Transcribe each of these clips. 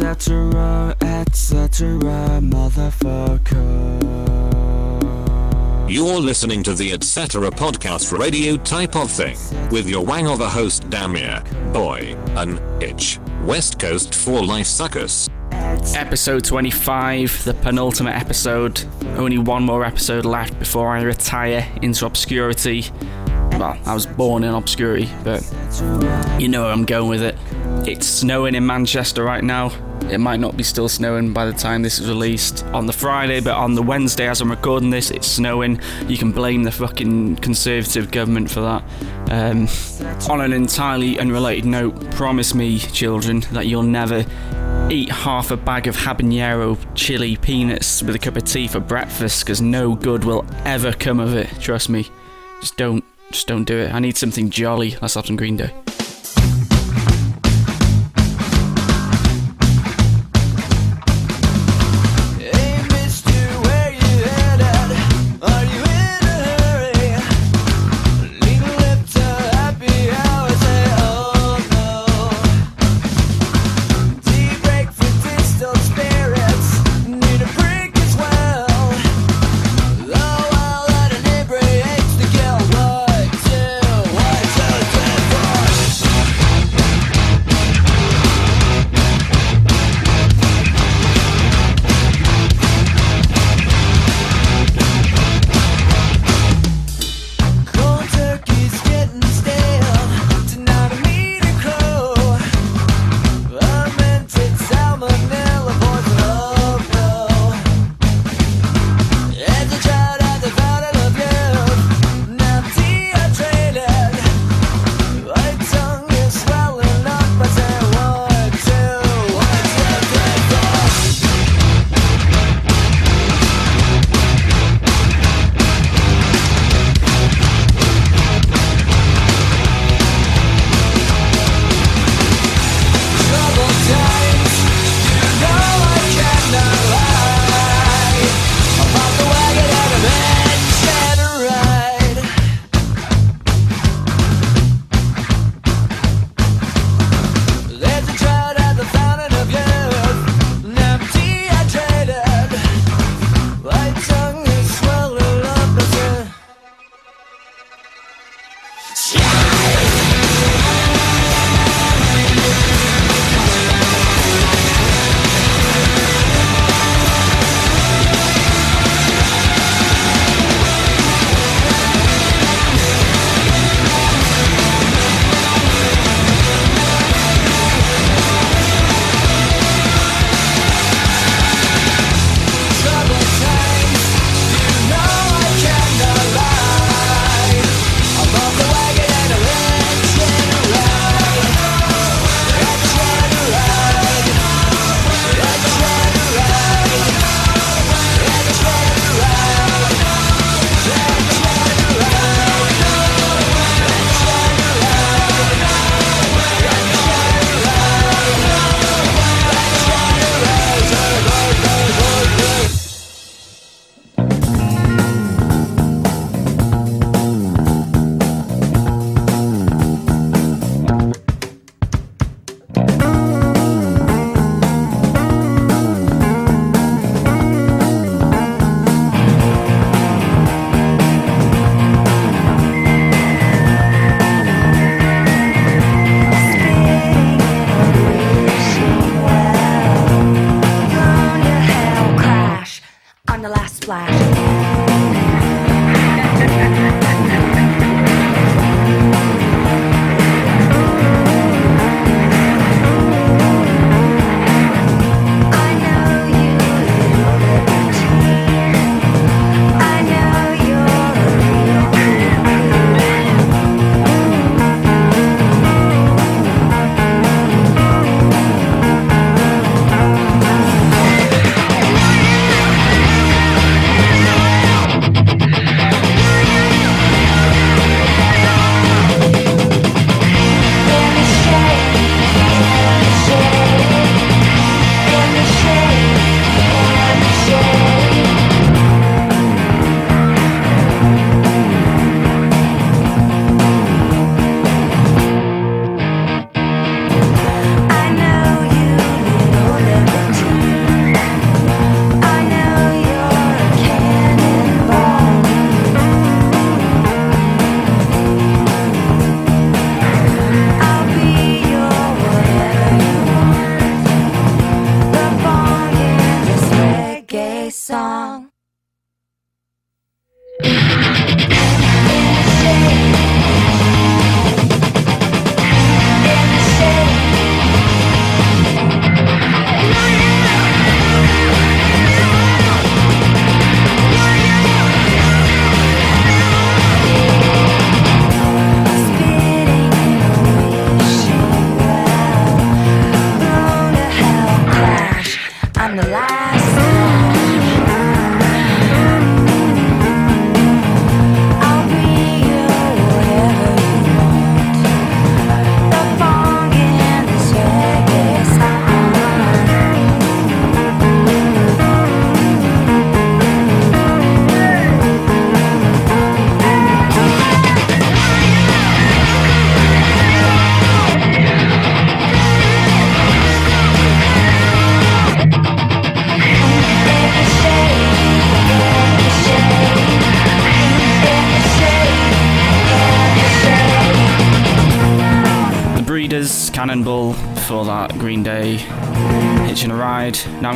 etc., etc., motherfucker. You're listening to the Etc. podcast radio type of thing with your wang of a host Damir, Boy, an Itch, West Coast for Life Suckers. Episode 25, the penultimate episode. Only one more episode left before I retire into obscurity. Well, I was born in obscurity, but you know where I'm going with it. It's snowing in Manchester right now. It might not be still snowing by the time this is released on the Friday, but on the Wednesday, as I'm recording this, it's snowing. You can blame the fucking Conservative government for that. Um, on an entirely unrelated note, promise me, children, that you'll never eat half a bag of habanero chili peanuts with a cup of tea for breakfast because no good will ever come of it. Trust me. Just don't, just don't do it. I need something jolly. Let's have some Green Day.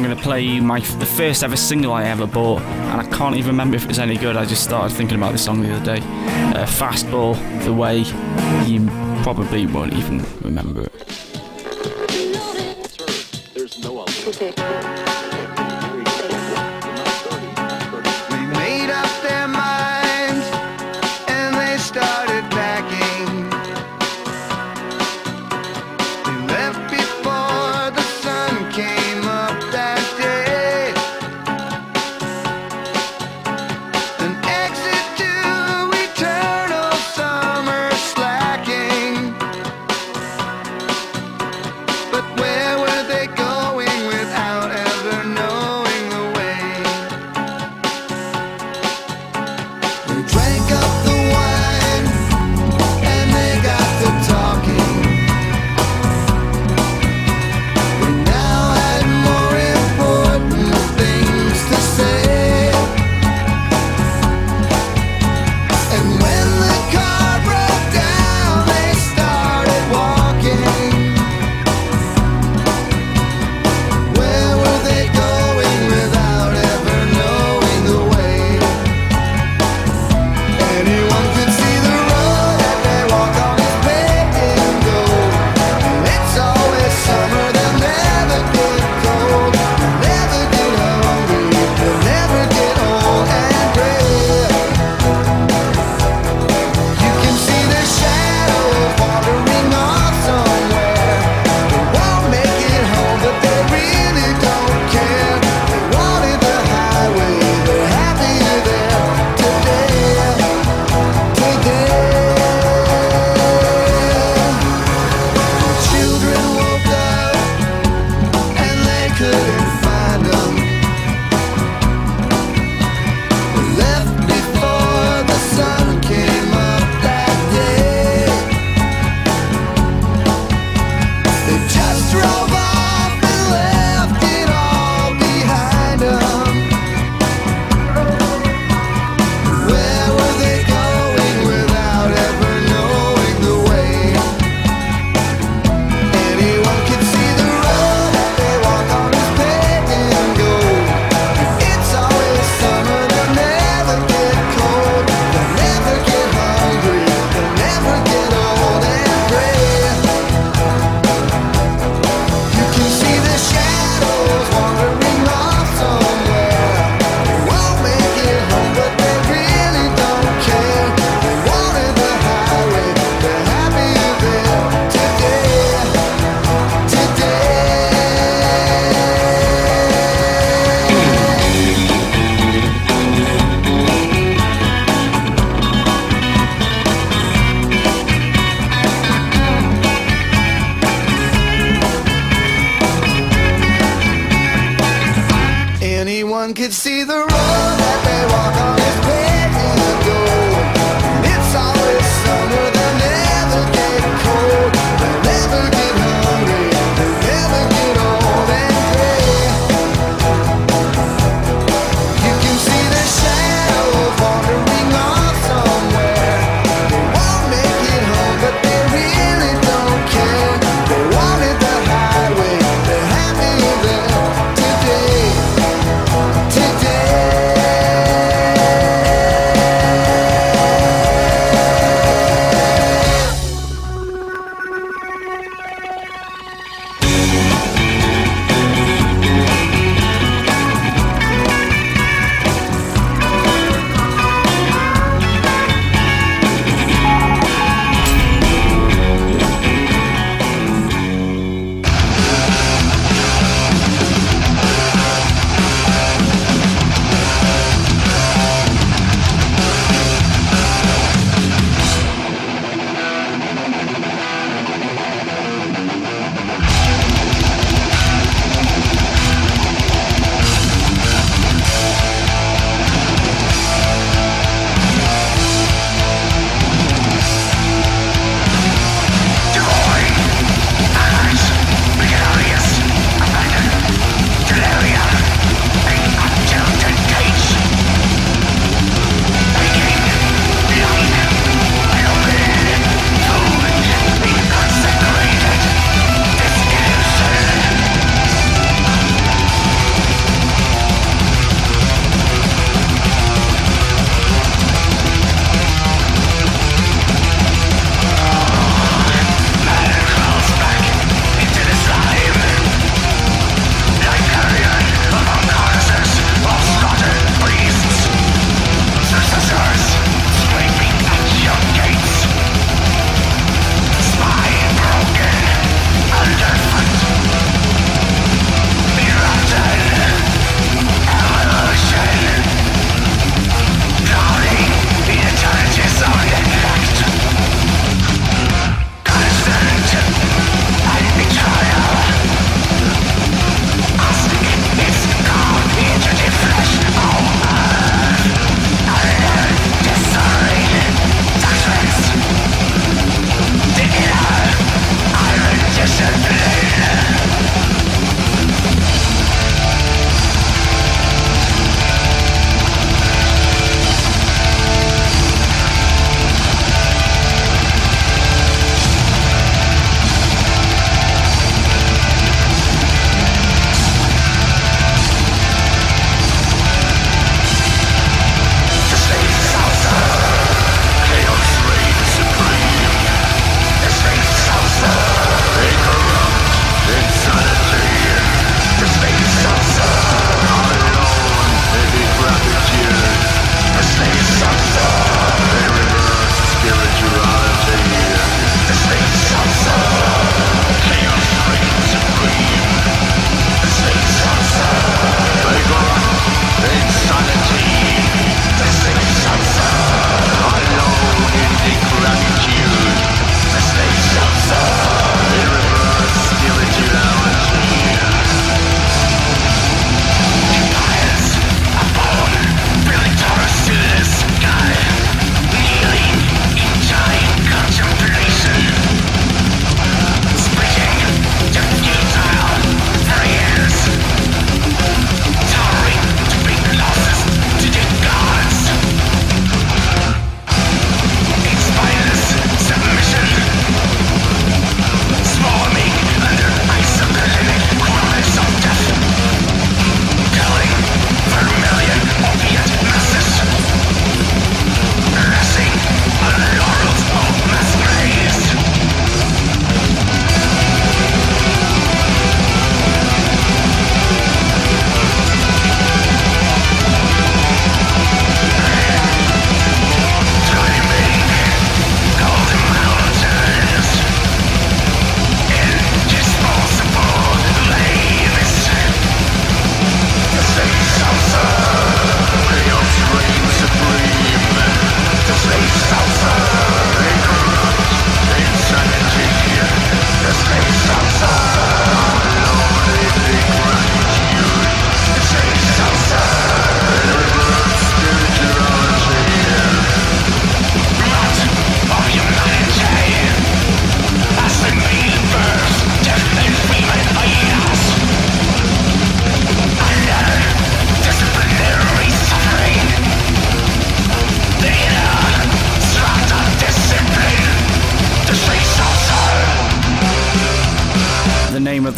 going to play my the first ever single I ever bought, and I can't even remember if it's any good. I just started thinking about this song the other day. Uh, fastball, the way you probably won't even remember it.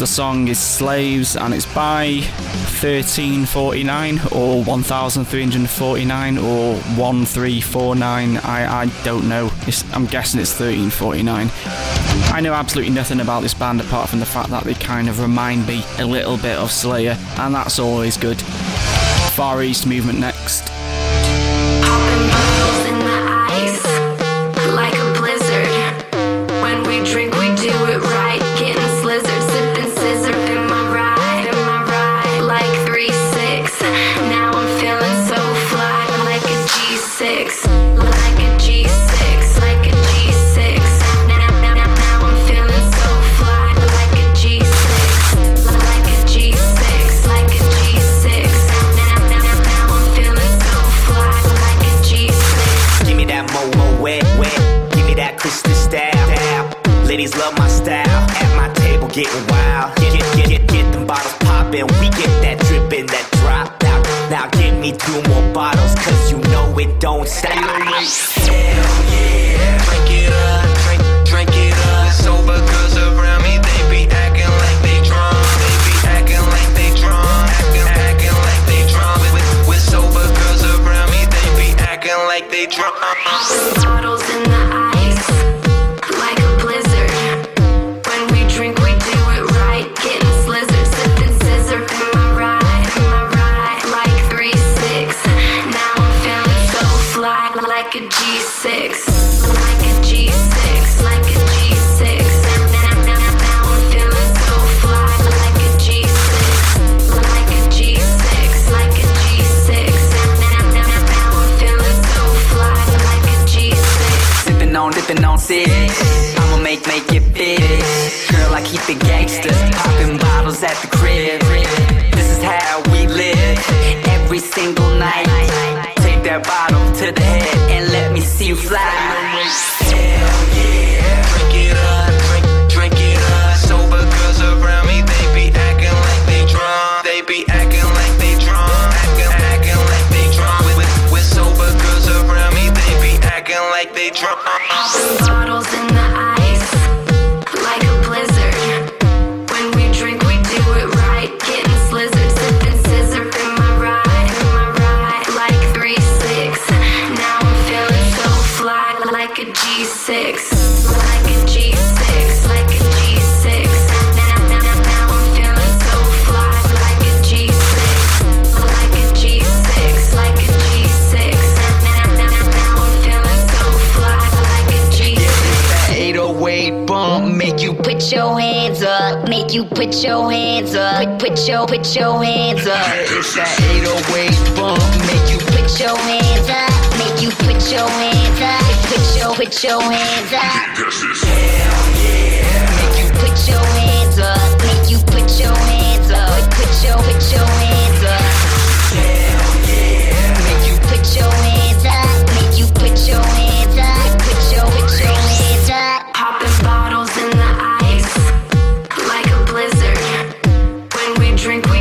Song is Slaves and it's by 1349 or 1349 or 1349. I, I don't know. It's, I'm guessing it's 1349. I know absolutely nothing about this band apart from the fact that they kind of remind me a little bit of Slayer, and that's always good. Far East Movement next. Getting wild. Get get get get, them bottles poppin'. We get that drippin', that drop out. Now give me two more bottles, cause you know it don't stop. Hell yeah. Drink it up, drink, drink it up. Sober girls around me, they be acting like they drunk. They be acting like they drunk. Acting, acting like they drunk. With, with sober girls around me, they be acting like they drunk. Sippin' on, six. I'ma make, make it fit. Girl, I keep it gangster. Popping bottles at the crib. This is how we live. Every single night. Take that bottle to the head and let me see you fly. Hell yeah. Drink it up, bottles in put your hands up, put, put your put your hands up. It's that 808 bump make you Put your hands up, make you put your hands up, put your put your hands up. hell yeah. Make you put your hands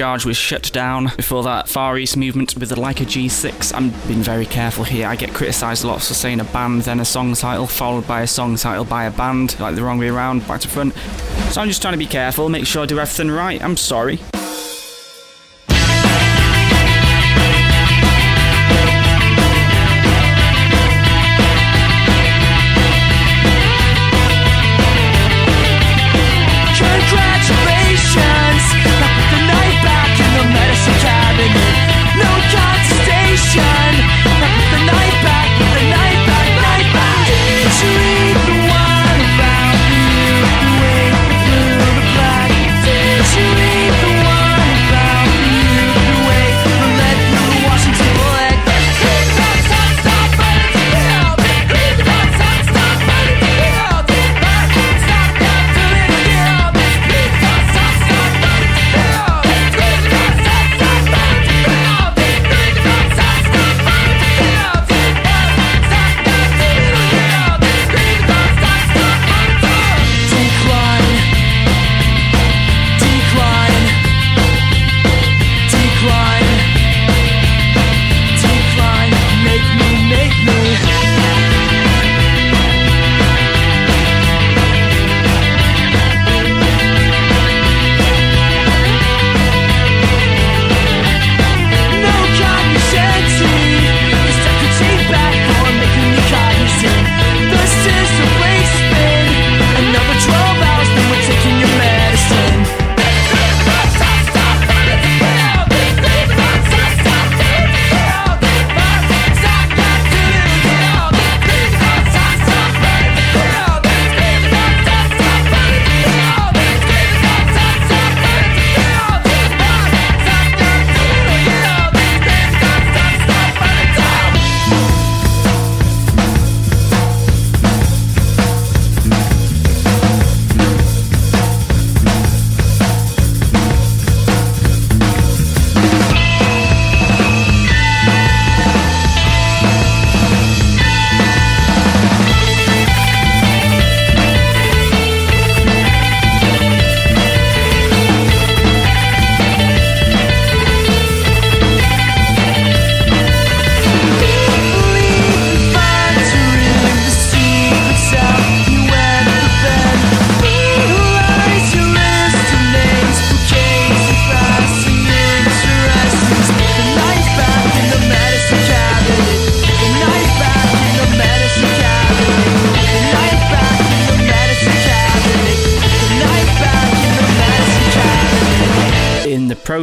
Charge was shut down. Before that, Far East Movement with the Like a G6. I'm being very careful here. I get criticised a lot for saying a band, then a song title, followed by a song title by a band, like the wrong way around, back to front. So I'm just trying to be careful, make sure I do everything right. I'm sorry.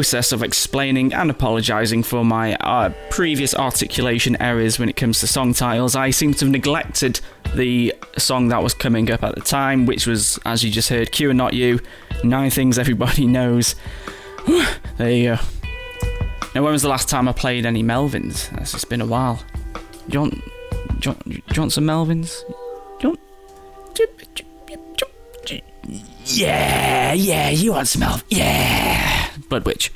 Process of explaining and apologising for my uh, previous articulation errors when it comes to song titles. I seem to have neglected the song that was coming up at the time, which was, as you just heard, Q and Not U, Nine Things Everybody Knows. there you go. Now, when was the last time I played any Melvins? That's just been a while. You want some Melvins? Yeah, yeah, you want some Melvins? Yeah. Blood Witch.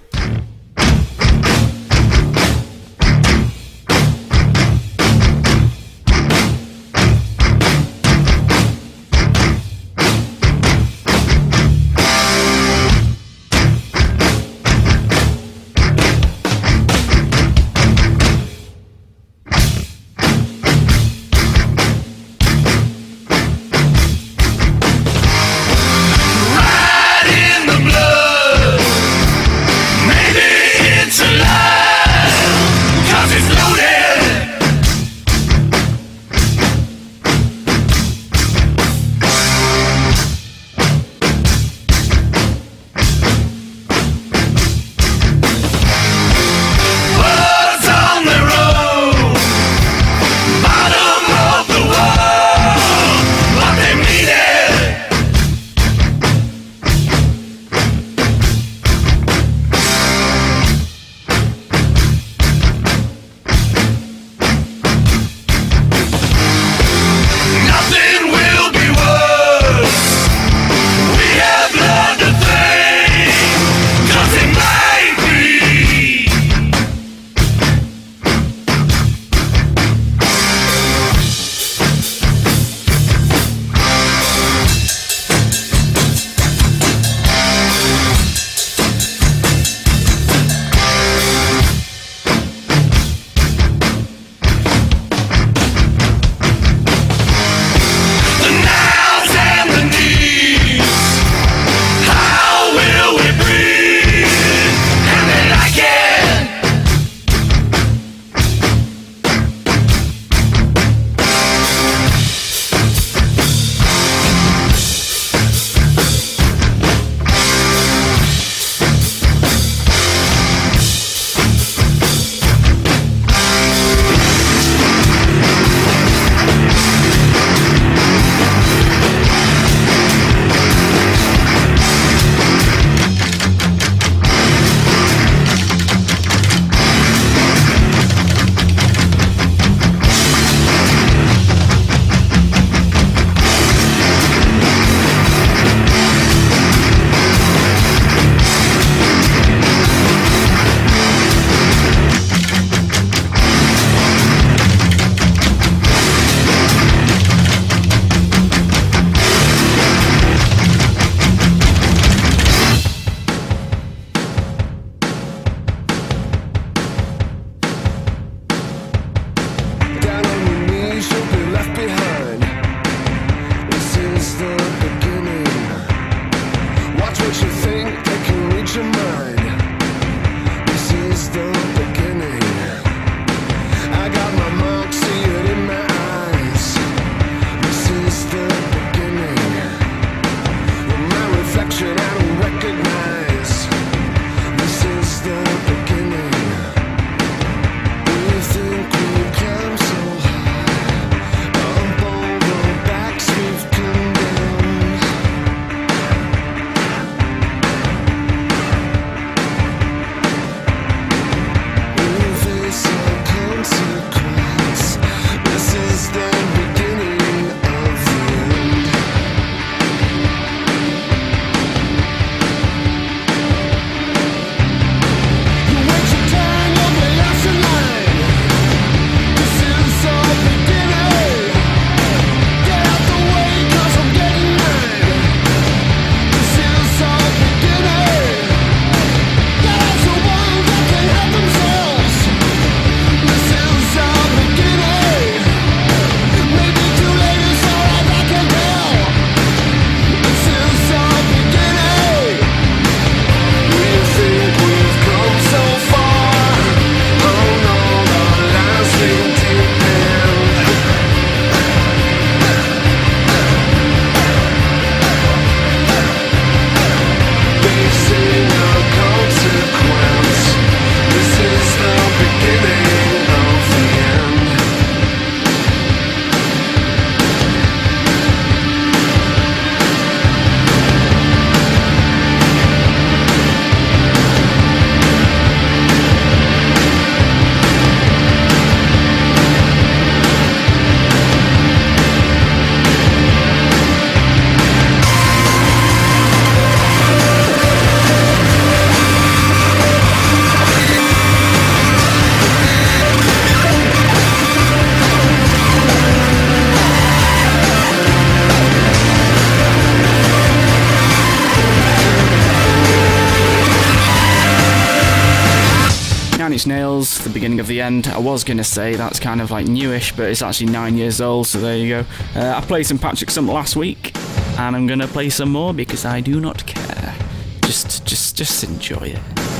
was going to say that's kind of like newish, but it's actually nine years old, so there you go. Uh, I played some Patrick Stump last week, and I'm going to play some more because I do not care. Just, just, just enjoy it.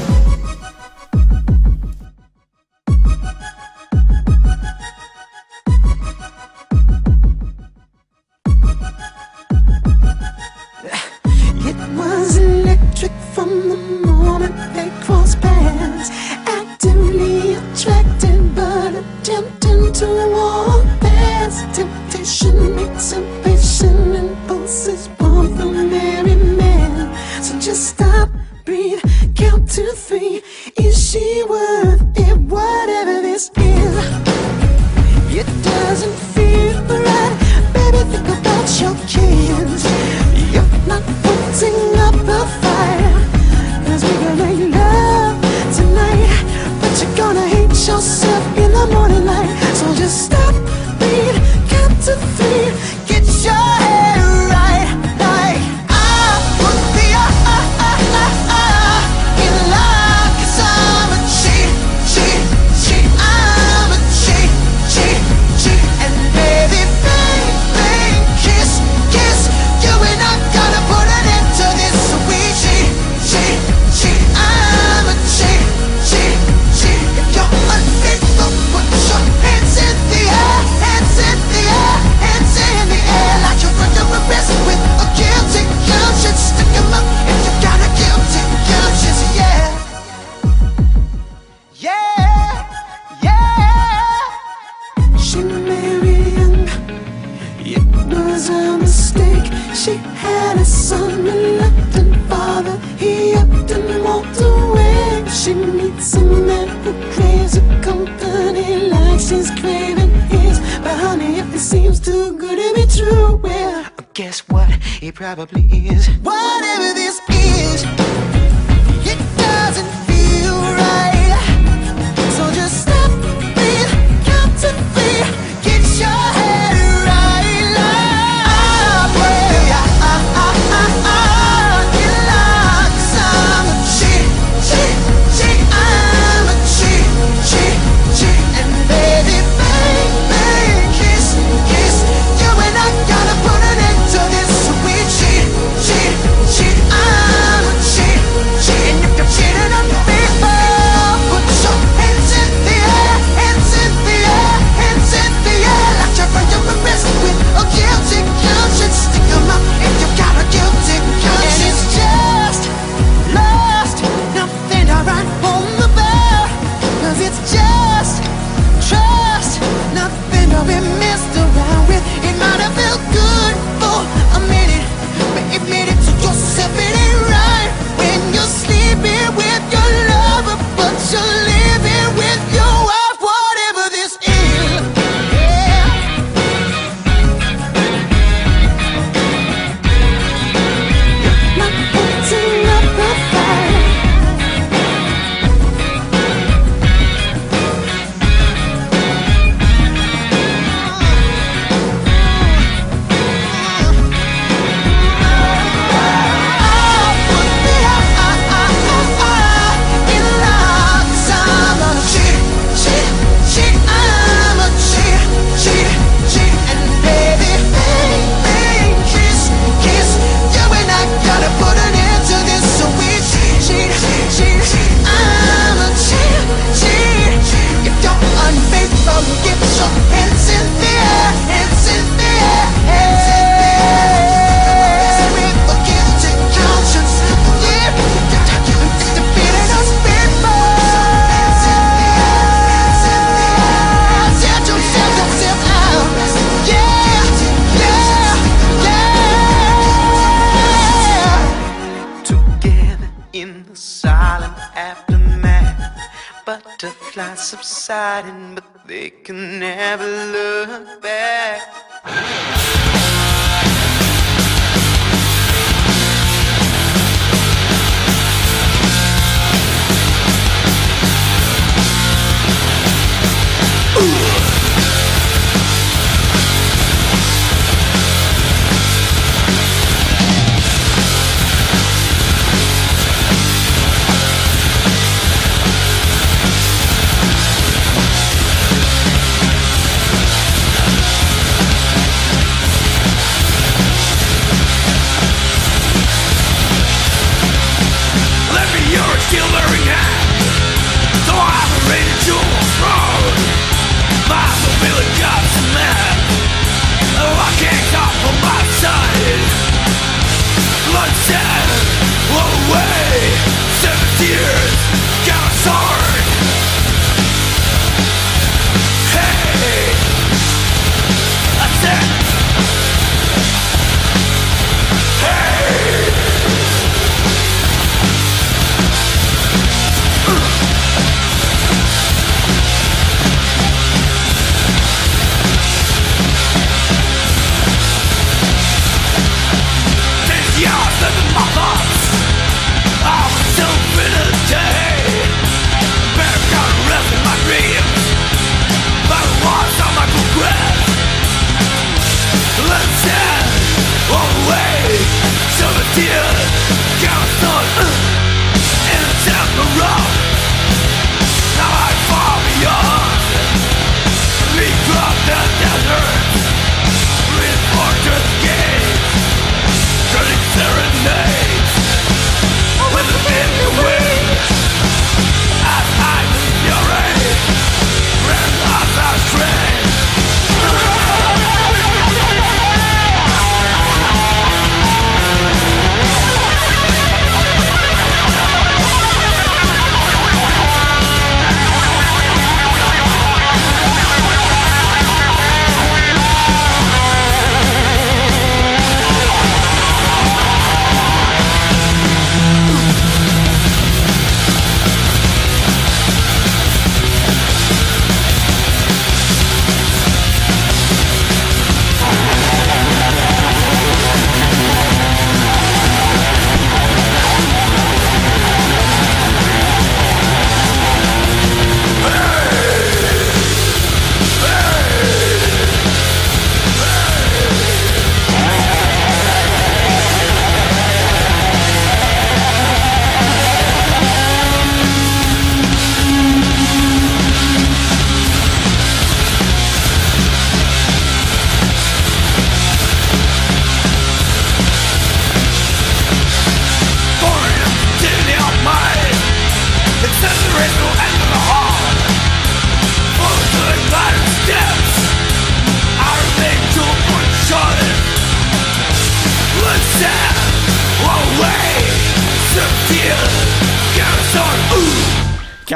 Can never look back.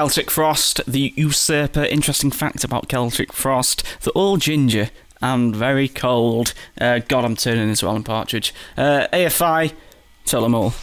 Celtic Frost, the usurper. Interesting fact about Celtic Frost: they're all ginger and very cold. Uh, God, I'm turning into Alan Partridge. Uh, AFI, tell them all.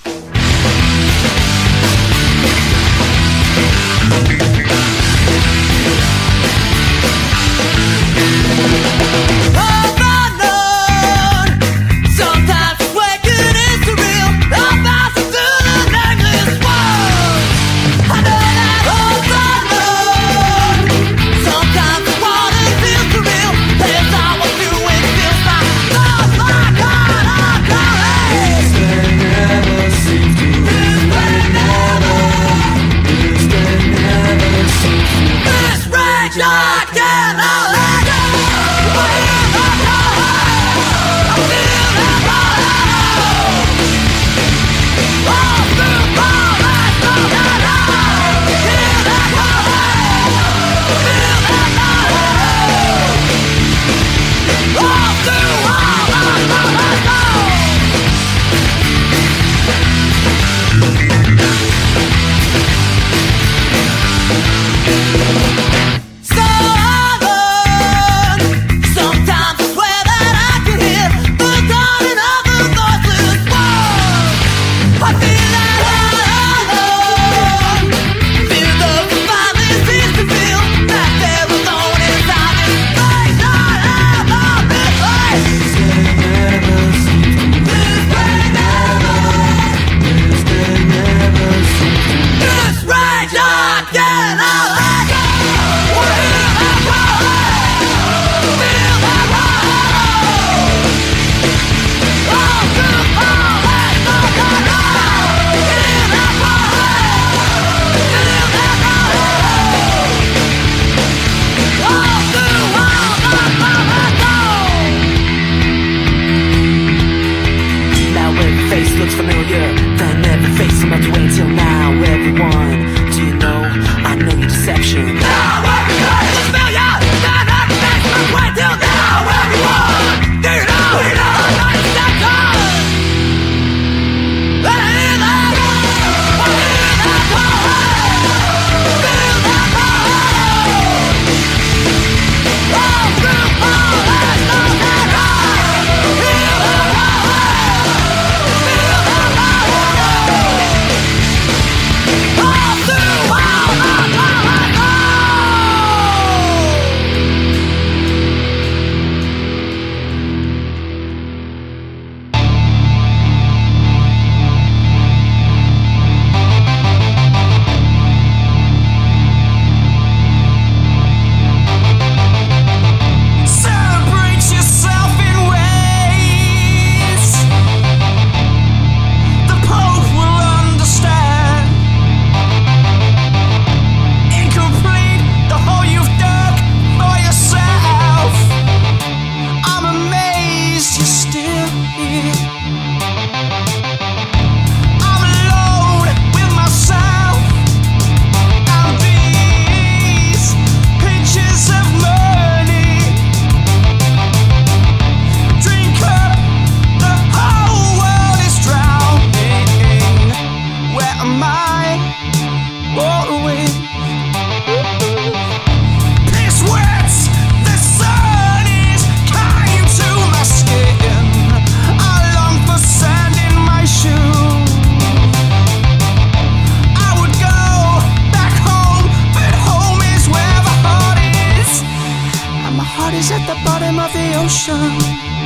heart is at the bottom of the ocean.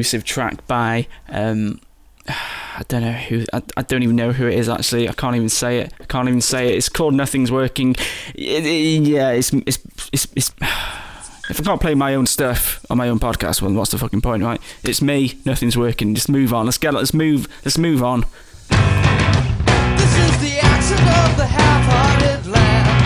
Exclusive track by um I don't know who I, I don't even know who it is actually. I can't even say it. I can't even say it. It's called Nothing's Working. It- it- yeah it's it's, it's, it's if I can't play my own stuff on my own podcast well what's the fucking point right? It's me Nothing's Working. Just move on. Let's get let's move let's move on. This is the accent of the half-hearted land.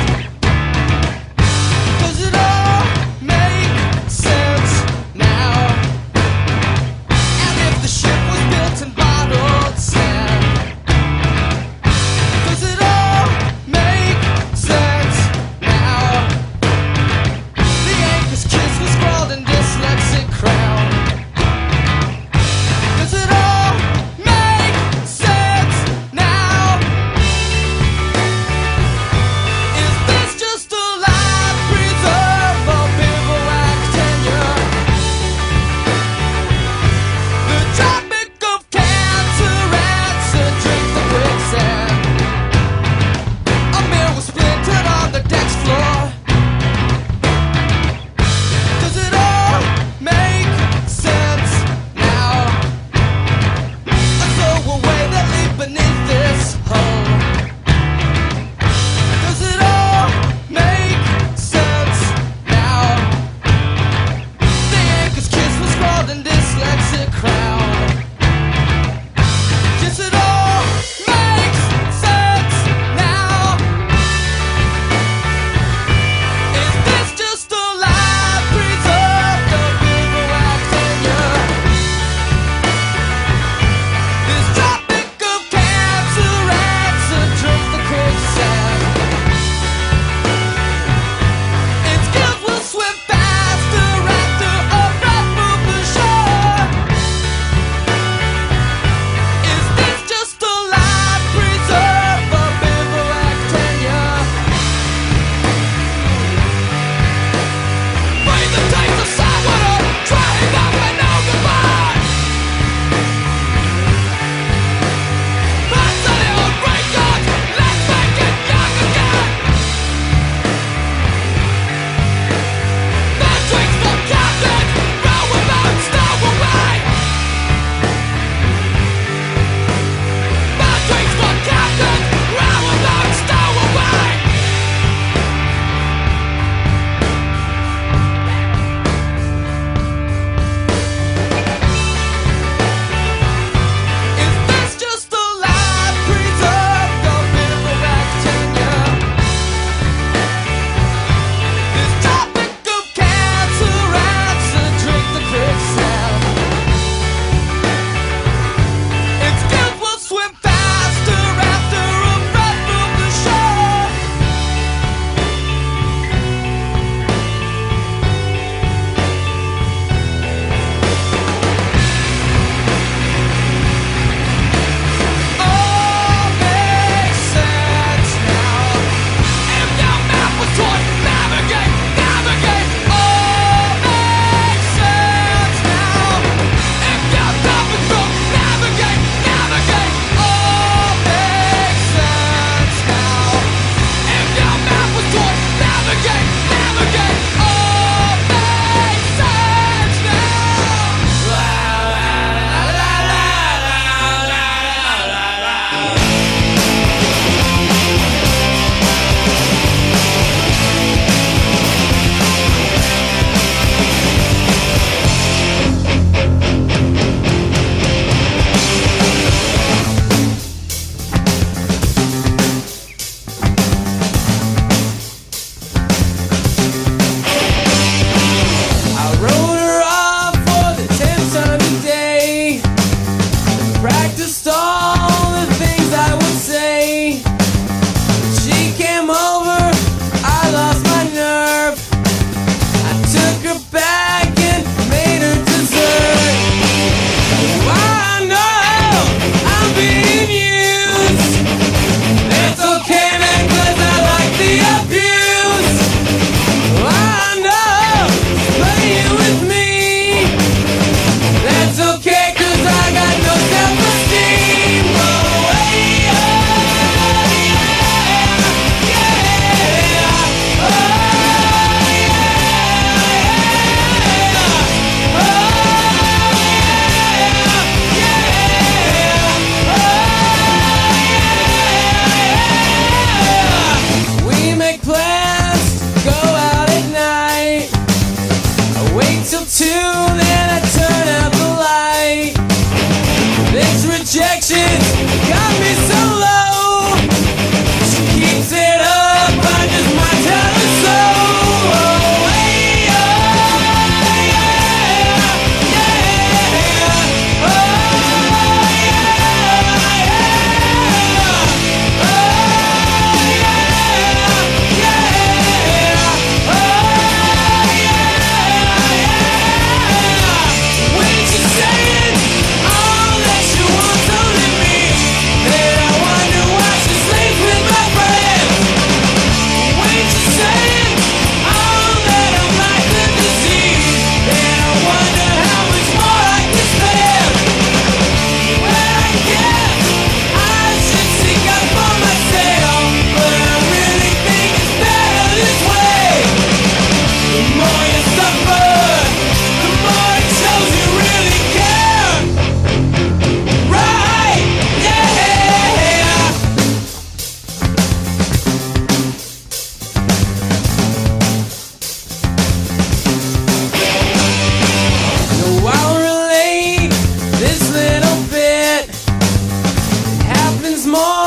More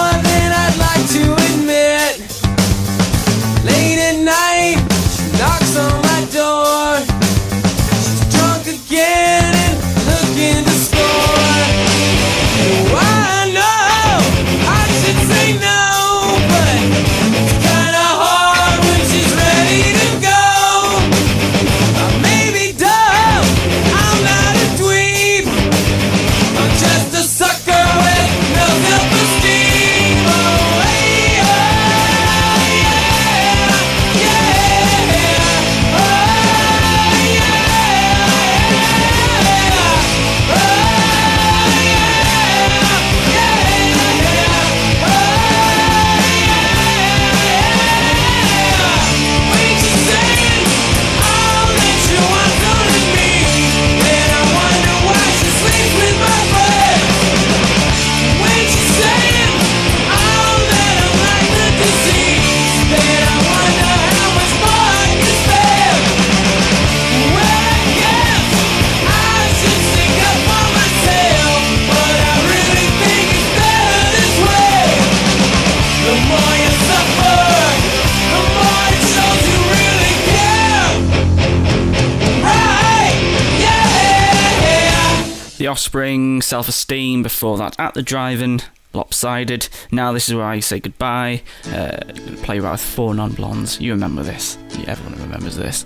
Offspring, Self Esteem, before that, At the Drive-In, Lopsided. Now this is where I say goodbye. Uh, play about with four non-blondes. You remember this. Yeah, everyone remembers this.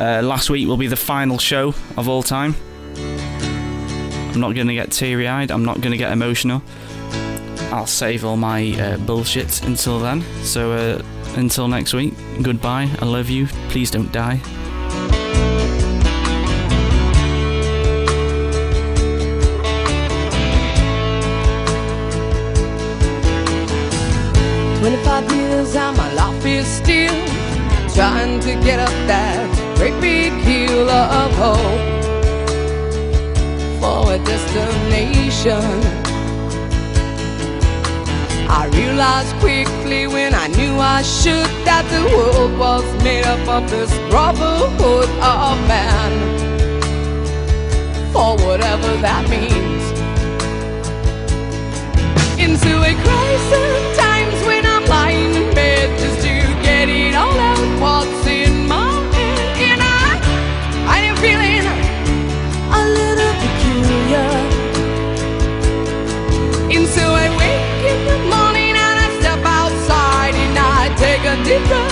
Uh, last week will be the final show of all time. I'm not going to get teary-eyed. I'm not going to get emotional. I'll save all my uh, bullshit until then. So uh, until next week, goodbye. I love you. Please don't die. Still trying to get up that great big hill of hope for a destination. I realized quickly when I knew I should that the world was made up of this brotherhood of man. For whatever that means. Into a crisis times when I'm lying in bed just get it all out what's in my head. And I, I am feeling a little peculiar. So I wake in the morning and I step outside and I take a deep breath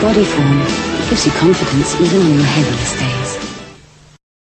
Bodyform. Gives you confidence even on your heaviest days.